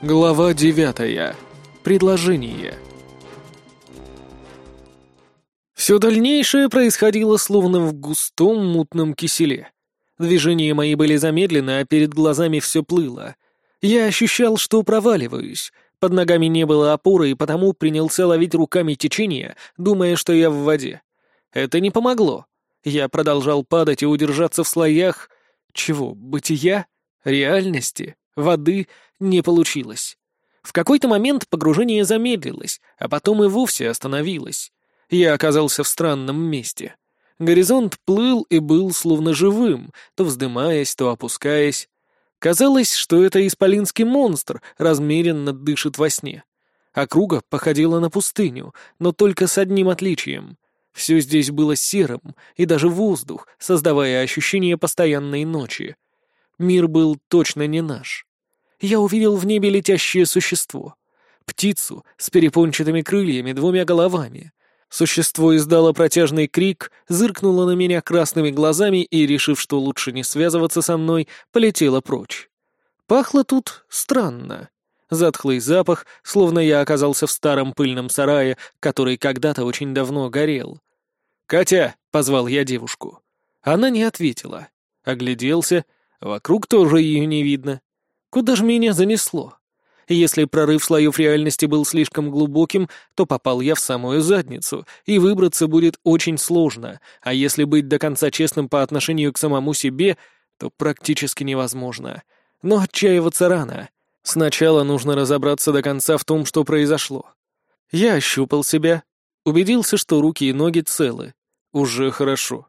Глава девятая. Предложение. Все дальнейшее происходило словно в густом мутном киселе. Движения мои были замедлены, а перед глазами все плыло. Я ощущал, что проваливаюсь. Под ногами не было опоры, и потому принялся ловить руками течение, думая, что я в воде. Это не помогло. Я продолжал падать и удержаться в слоях... Чего? Бытия? Реальности? Воды? Не получилось. В какой-то момент погружение замедлилось, а потом и вовсе остановилось. Я оказался в странном месте. Горизонт плыл и был словно живым, то вздымаясь, то опускаясь. Казалось, что это исполинский монстр размеренно дышит во сне. Округа походила на пустыню, но только с одним отличием. Все здесь было серым, и даже воздух, создавая ощущение постоянной ночи. Мир был точно не наш я увидел в небе летящее существо. Птицу с перепончатыми крыльями, двумя головами. Существо издало протяжный крик, зыркнуло на меня красными глазами и, решив, что лучше не связываться со мной, полетело прочь. Пахло тут странно. Затхлый запах, словно я оказался в старом пыльном сарае, который когда-то очень давно горел. «Катя!» — позвал я девушку. Она не ответила. Огляделся. Вокруг тоже ее не видно. Куда же меня занесло? Если прорыв слоев реальности был слишком глубоким, то попал я в самую задницу, и выбраться будет очень сложно, а если быть до конца честным по отношению к самому себе, то практически невозможно. Но отчаиваться рано. Сначала нужно разобраться до конца в том, что произошло. Я ощупал себя, убедился, что руки и ноги целы. Уже хорошо.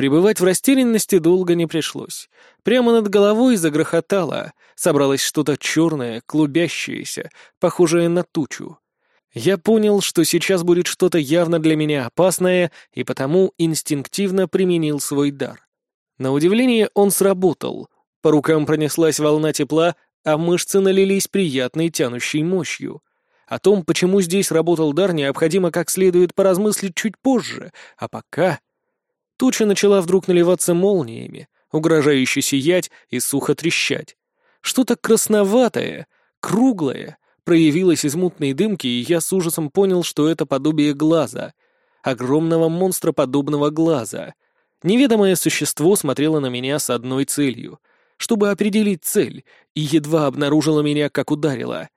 Пребывать в растерянности долго не пришлось. Прямо над головой загрохотало, собралось что-то черное, клубящееся, похожее на тучу. Я понял, что сейчас будет что-то явно для меня опасное, и потому инстинктивно применил свой дар. На удивление он сработал. По рукам пронеслась волна тепла, а мышцы налились приятной тянущей мощью. О том, почему здесь работал дар, необходимо как следует поразмыслить чуть позже, а пока Туча начала вдруг наливаться молниями, угрожающе сиять и сухо трещать. Что-то красноватое, круглое, проявилось из мутной дымки, и я с ужасом понял, что это подобие глаза. Огромного монстра подобного глаза. Неведомое существо смотрело на меня с одной целью — чтобы определить цель, и едва обнаружило меня, как ударило.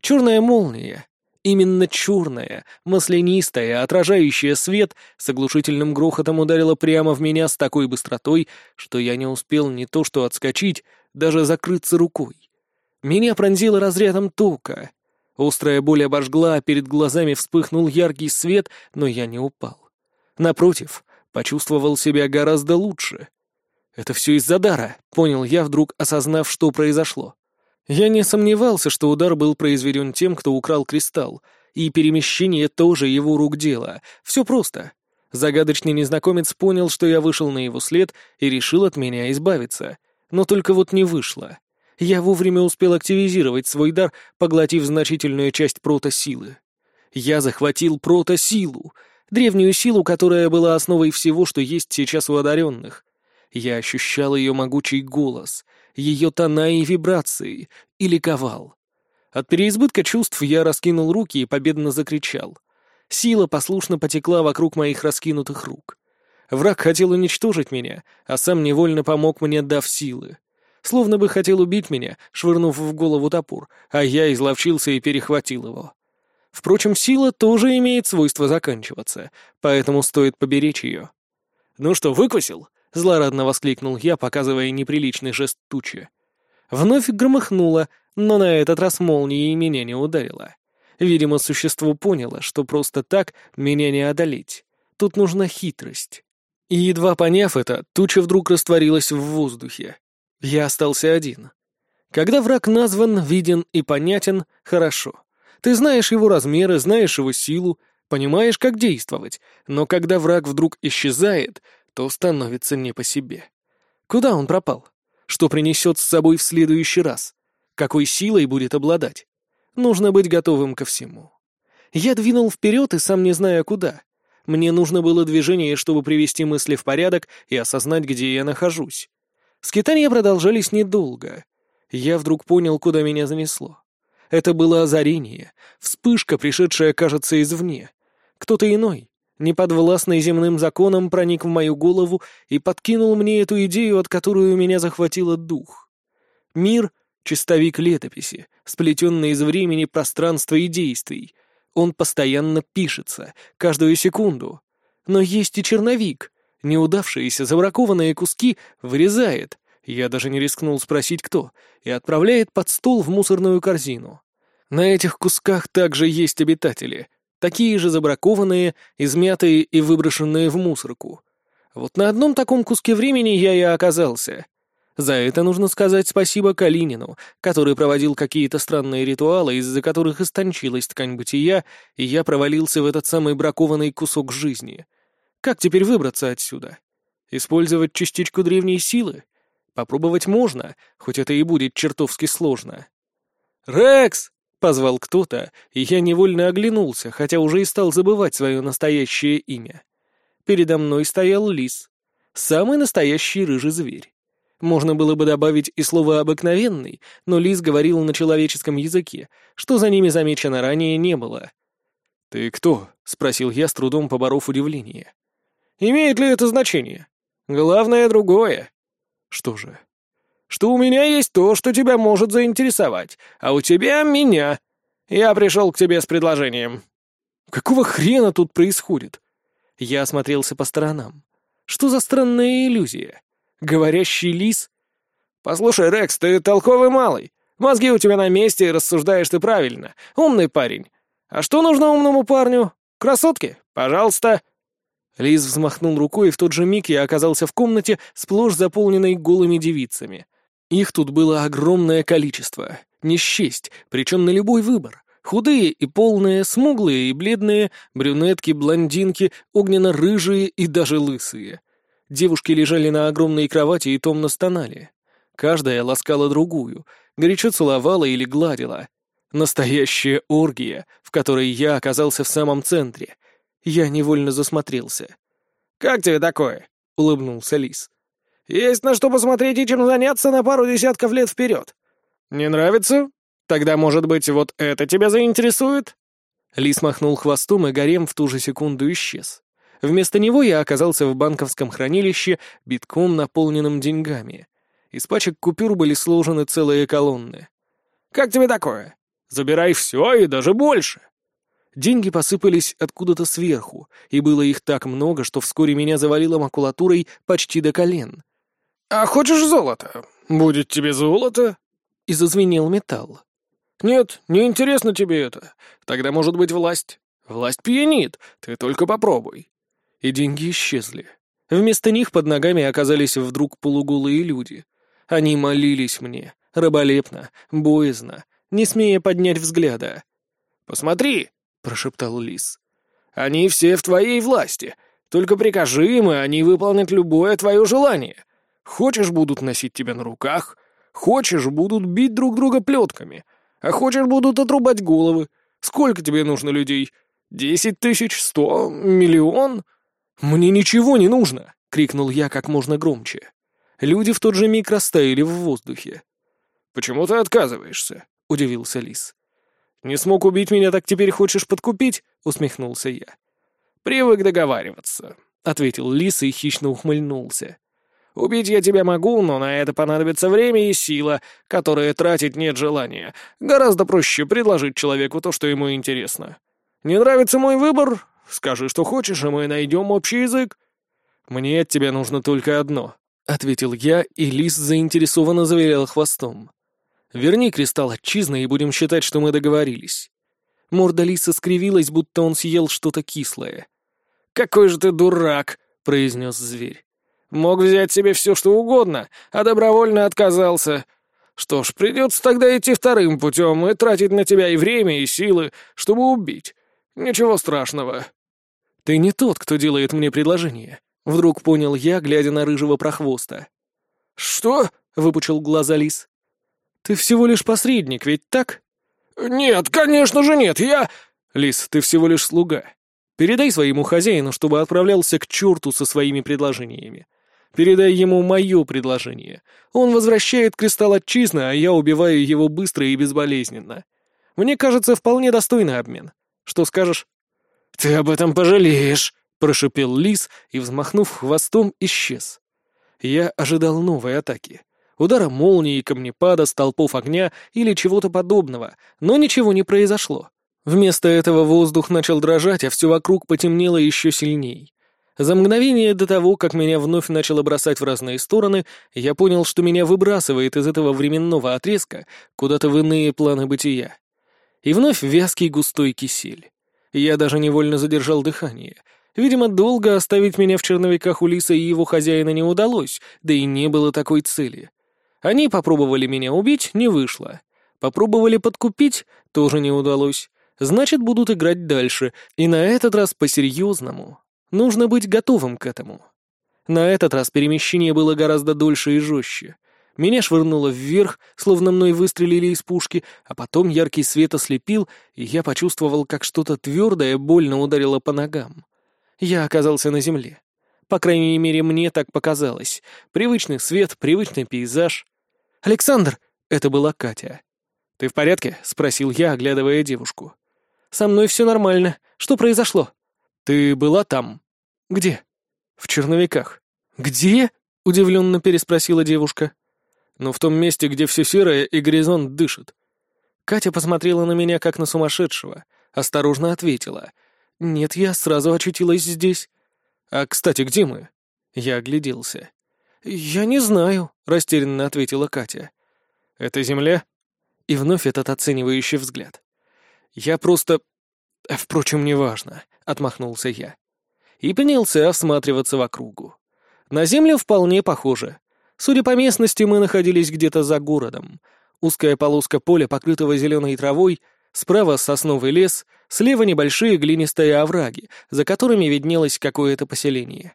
Черная молния, Именно черная, маслянистая, отражающая свет, с оглушительным грохотом ударила прямо в меня с такой быстротой, что я не успел не то что отскочить, даже закрыться рукой. Меня пронзило разрядом тока. Острая боль обожгла, а перед глазами вспыхнул яркий свет, но я не упал. Напротив, почувствовал себя гораздо лучше. Это все из-за дара, понял я, вдруг осознав, что произошло. Я не сомневался, что удар был произведен тем, кто украл кристалл, и перемещение тоже его рук дело. Все просто. Загадочный незнакомец понял, что я вышел на его след и решил от меня избавиться. Но только вот не вышло. Я вовремя успел активизировать свой дар, поглотив значительную часть прото-силы. Я захватил прото-силу, древнюю силу, которая была основой всего, что есть сейчас у одаренных. Я ощущал ее могучий голос, ее тона и вибрации, и ликовал. От переизбытка чувств я раскинул руки и победно закричал. Сила послушно потекла вокруг моих раскинутых рук. Враг хотел уничтожить меня, а сам невольно помог мне, дав силы. Словно бы хотел убить меня, швырнув в голову топор, а я изловчился и перехватил его. Впрочем, сила тоже имеет свойство заканчиваться, поэтому стоит поберечь ее. «Ну что, выкусил?» — злорадно воскликнул я, показывая неприличный жест тучи. Вновь громыхнуло, но на этот раз молния меня не ударила. Видимо, существо поняло, что просто так меня не одолеть. Тут нужна хитрость. И едва поняв это, туча вдруг растворилась в воздухе. Я остался один. Когда враг назван, виден и понятен, хорошо. Ты знаешь его размеры, знаешь его силу, понимаешь, как действовать, но когда враг вдруг исчезает, то становится не по себе. Куда он пропал? Что принесет с собой в следующий раз? Какой силой будет обладать? Нужно быть готовым ко всему. Я двинул вперед и сам не зная куда. Мне нужно было движение, чтобы привести мысли в порядок и осознать, где я нахожусь. Скитания продолжались недолго. Я вдруг понял, куда меня занесло. Это было озарение, вспышка, пришедшая, кажется, извне. Кто-то иной, неподвластный земным законам, проник в мою голову и подкинул мне эту идею, от которой у меня захватило дух. Мир — чистовик летописи, сплетенный из времени, пространства и действий. Он постоянно пишется, каждую секунду. Но есть и черновик. Неудавшиеся, забракованные куски вырезает, я даже не рискнул спросить, кто, и отправляет под стол в мусорную корзину. На этих кусках также есть обитатели, такие же забракованные, измятые и выброшенные в мусорку. Вот на одном таком куске времени я и оказался. За это нужно сказать спасибо Калинину, который проводил какие-то странные ритуалы, из-за которых истончилась ткань бытия, и я провалился в этот самый бракованный кусок жизни. Как теперь выбраться отсюда? Использовать частичку древней силы? Попробовать можно, хоть это и будет чертовски сложно. «Рекс!» — позвал кто-то, и я невольно оглянулся, хотя уже и стал забывать свое настоящее имя. Передо мной стоял лис. Самый настоящий рыжий зверь. Можно было бы добавить и слово «обыкновенный», но лис говорил на человеческом языке, что за ними замечено ранее не было. «Ты кто?» — спросил я, с трудом поборов удивление. «Имеет ли это значение? Главное другое. Что же? Что у меня есть то, что тебя может заинтересовать, а у тебя — меня. Я пришел к тебе с предложением». «Какого хрена тут происходит?» Я осмотрелся по сторонам. «Что за странная иллюзия? Говорящий лис?» «Послушай, Рекс, ты толковый малый. Мозги у тебя на месте, рассуждаешь ты правильно. Умный парень. А что нужно умному парню? Красотки? Пожалуйста». Лиз взмахнул рукой, и в тот же миг я оказался в комнате, сплошь заполненной голыми девицами. Их тут было огромное количество. Не счесть, причем на любой выбор. Худые и полные, смуглые и бледные, брюнетки, блондинки, огненно-рыжие и даже лысые. Девушки лежали на огромной кровати и томно стонали. Каждая ласкала другую, горячо целовала или гладила. Настоящая оргия, в которой я оказался в самом центре — я невольно засмотрелся. «Как тебе такое?» — улыбнулся Лис. «Есть на что посмотреть и чем заняться на пару десятков лет вперед. Не нравится? Тогда, может быть, вот это тебя заинтересует?» Лис махнул хвостом, и гарем в ту же секунду исчез. Вместо него я оказался в банковском хранилище, битком наполненным деньгами. Из пачек купюр были сложены целые колонны. «Как тебе такое? Забирай все и даже больше!» Деньги посыпались откуда-то сверху, и было их так много, что вскоре меня завалило макулатурой почти до колен. «А хочешь золото? Будет тебе золото?» И зазвенел металл. «Нет, не интересно тебе это. Тогда может быть власть. Власть пьянит, ты только попробуй». И деньги исчезли. Вместо них под ногами оказались вдруг полуголые люди. Они молились мне, раболепно, боязно, не смея поднять взгляда. «Посмотри!» — прошептал Лис. «Они все в твоей власти. Только прикажи им, и они выполнят любое твое желание. Хочешь, будут носить тебя на руках, хочешь, будут бить друг друга плетками, а хочешь, будут отрубать головы. Сколько тебе нужно людей? Десять тысяч? Сто? Миллион?» «Мне ничего не нужно!» — крикнул я как можно громче. Люди в тот же миг растаяли в воздухе. «Почему ты отказываешься?» — удивился Лис. «Не смог убить меня, так теперь хочешь подкупить?» — усмехнулся я. «Привык договариваться», — ответил Лис и хищно ухмыльнулся. «Убить я тебя могу, но на это понадобится время и сила, которые тратить нет желания. Гораздо проще предложить человеку то, что ему интересно. Не нравится мой выбор? Скажи, что хочешь, и мы найдем общий язык». «Мне от тебя нужно только одно», — ответил я, и Лис заинтересованно завилял хвостом. Верни кристалл отчизны, и будем считать, что мы договорились». Морда лиса скривилась, будто он съел что-то кислое. «Какой же ты дурак!» — произнес зверь. «Мог взять себе все, что угодно, а добровольно отказался. Что ж, придется тогда идти вторым путем и тратить на тебя и время, и силы, чтобы убить. Ничего страшного». «Ты не тот, кто делает мне предложение», — вдруг понял я, глядя на рыжего прохвоста. «Что?» — выпучил глаза лис. «Ты всего лишь посредник, ведь так?» «Нет, конечно же нет, я...» «Лис, ты всего лишь слуга. Передай своему хозяину, чтобы отправлялся к черту со своими предложениями. Передай ему мое предложение. Он возвращает кристалл отчизны, а я убиваю его быстро и безболезненно. Мне кажется, вполне достойный обмен. Что скажешь?» «Ты об этом пожалеешь», — прошипел лис и, взмахнув хвостом, исчез. Я ожидал новой атаки. Удара молнии, камнепада, столпов огня или чего-то подобного, но ничего не произошло. Вместо этого воздух начал дрожать, а все вокруг потемнело еще сильней. За мгновение до того, как меня вновь начало бросать в разные стороны, я понял, что меня выбрасывает из этого временного отрезка куда-то в иные планы бытия. И вновь вязкий густой кисель. Я даже невольно задержал дыхание. Видимо, долго оставить меня в черновиках у Лиса и его хозяина не удалось, да и не было такой цели. Они попробовали меня убить, не вышло. Попробовали подкупить, тоже не удалось. Значит, будут играть дальше, и на этот раз по-серьезному. Нужно быть готовым к этому. На этот раз перемещение было гораздо дольше и жестче. Меня швырнуло вверх, словно мной выстрелили из пушки, а потом яркий свет ослепил, и я почувствовал, как что-то твердое больно ударило по ногам. Я оказался на земле. По крайней мере, мне так показалось. Привычный свет, привычный пейзаж. «Александр!» — это была Катя. «Ты в порядке?» — спросил я, оглядывая девушку. «Со мной все нормально. Что произошло?» «Ты была там?» «Где?» «В черновиках». «Где?» — удивленно переспросила девушка. «Ну, в том месте, где все серое и горизонт дышит». Катя посмотрела на меня, как на сумасшедшего, осторожно ответила. «Нет, я сразу очутилась здесь». «А, кстати, где мы?» Я огляделся. «Я не знаю», — растерянно ответила Катя. «Это земля?» И вновь этот оценивающий взгляд. «Я просто... Впрочем, неважно», — отмахнулся я. И принялся осматриваться в округу. На землю вполне похоже. Судя по местности, мы находились где-то за городом. Узкая полоска поля, покрытого зеленой травой, справа сосновый лес, слева небольшие глинистые овраги, за которыми виднелось какое-то поселение.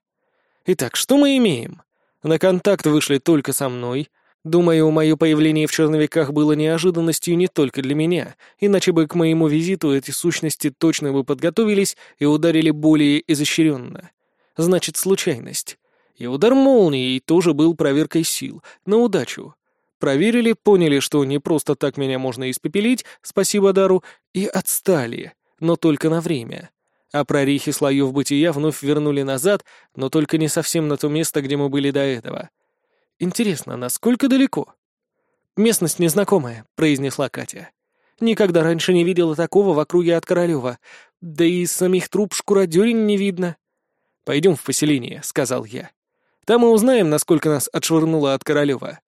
Итак, что мы имеем? На контакт вышли только со мной. Думаю, мое появление в черновиках было неожиданностью не только для меня, иначе бы к моему визиту эти сущности точно бы подготовились и ударили более изощренно. Значит, случайность. И удар молнией тоже был проверкой сил, на удачу. Проверили, поняли, что не просто так меня можно испепелить, спасибо дару, и отстали, но только на время а прорехи слоев бытия вновь вернули назад, но только не совсем на то место, где мы были до этого. Интересно, насколько далеко? «Местность незнакомая», — произнесла Катя. «Никогда раньше не видела такого в округе от Королева. Да и самих труп шкуродерень не видно». «Пойдем в поселение», — сказал я. «Там мы узнаем, насколько нас отшвырнуло от Королева».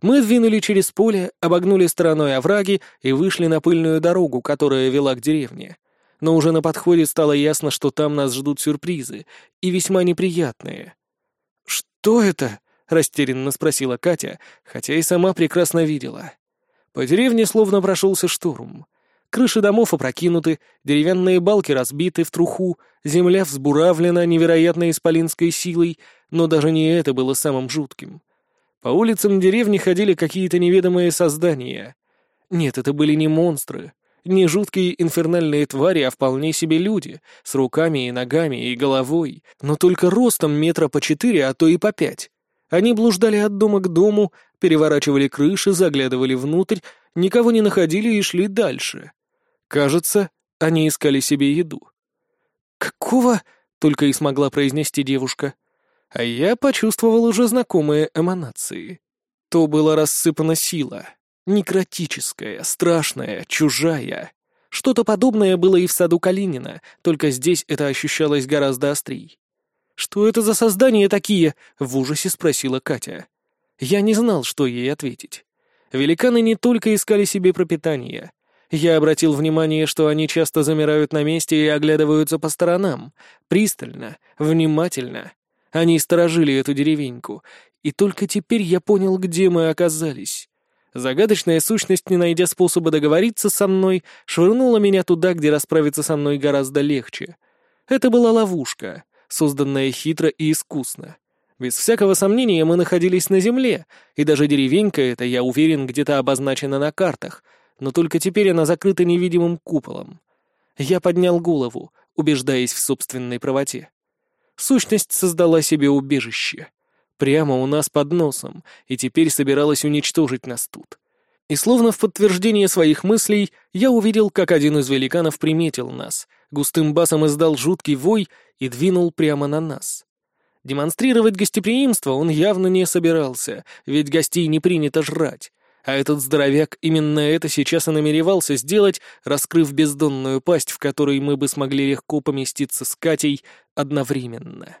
Мы двинули через поле, обогнули стороной овраги и вышли на пыльную дорогу, которая вела к деревне но уже на подходе стало ясно, что там нас ждут сюрпризы, и весьма неприятные. «Что это?» — растерянно спросила Катя, хотя и сама прекрасно видела. По деревне словно прошелся штурм. Крыши домов опрокинуты, деревянные балки разбиты в труху, земля взбуравлена невероятной исполинской силой, но даже не это было самым жутким. По улицам деревни ходили какие-то неведомые создания. Нет, это были не монстры, не жуткие инфернальные твари, а вполне себе люди, с руками и ногами и головой, но только ростом метра по четыре, а то и по пять. Они блуждали от дома к дому, переворачивали крыши, заглядывали внутрь, никого не находили и шли дальше. Кажется, они искали себе еду. «Какого?» — только и смогла произнести девушка. А я почувствовал уже знакомые эманации. То была рассыпана сила, Некротическая, страшная, чужая. Что-то подобное было и в саду Калинина, только здесь это ощущалось гораздо острей. «Что это за создания такие?» — в ужасе спросила Катя. Я не знал, что ей ответить. Великаны не только искали себе пропитание. Я обратил внимание, что они часто замирают на месте и оглядываются по сторонам. Пристально, внимательно. Они сторожили эту деревеньку. И только теперь я понял, где мы оказались. Загадочная сущность, не найдя способа договориться со мной, швырнула меня туда, где расправиться со мной гораздо легче. Это была ловушка, созданная хитро и искусно. Без всякого сомнения мы находились на земле, и даже деревенька эта, я уверен, где-то обозначена на картах, но только теперь она закрыта невидимым куполом. Я поднял голову, убеждаясь в собственной правоте. Сущность создала себе убежище. Прямо у нас под носом, и теперь собиралась уничтожить нас тут. И словно в подтверждение своих мыслей, я увидел, как один из великанов приметил нас, густым басом издал жуткий вой и двинул прямо на нас. Демонстрировать гостеприимство он явно не собирался, ведь гостей не принято жрать. А этот здоровяк именно это сейчас и намеревался сделать, раскрыв бездонную пасть, в которой мы бы смогли легко поместиться с Катей одновременно.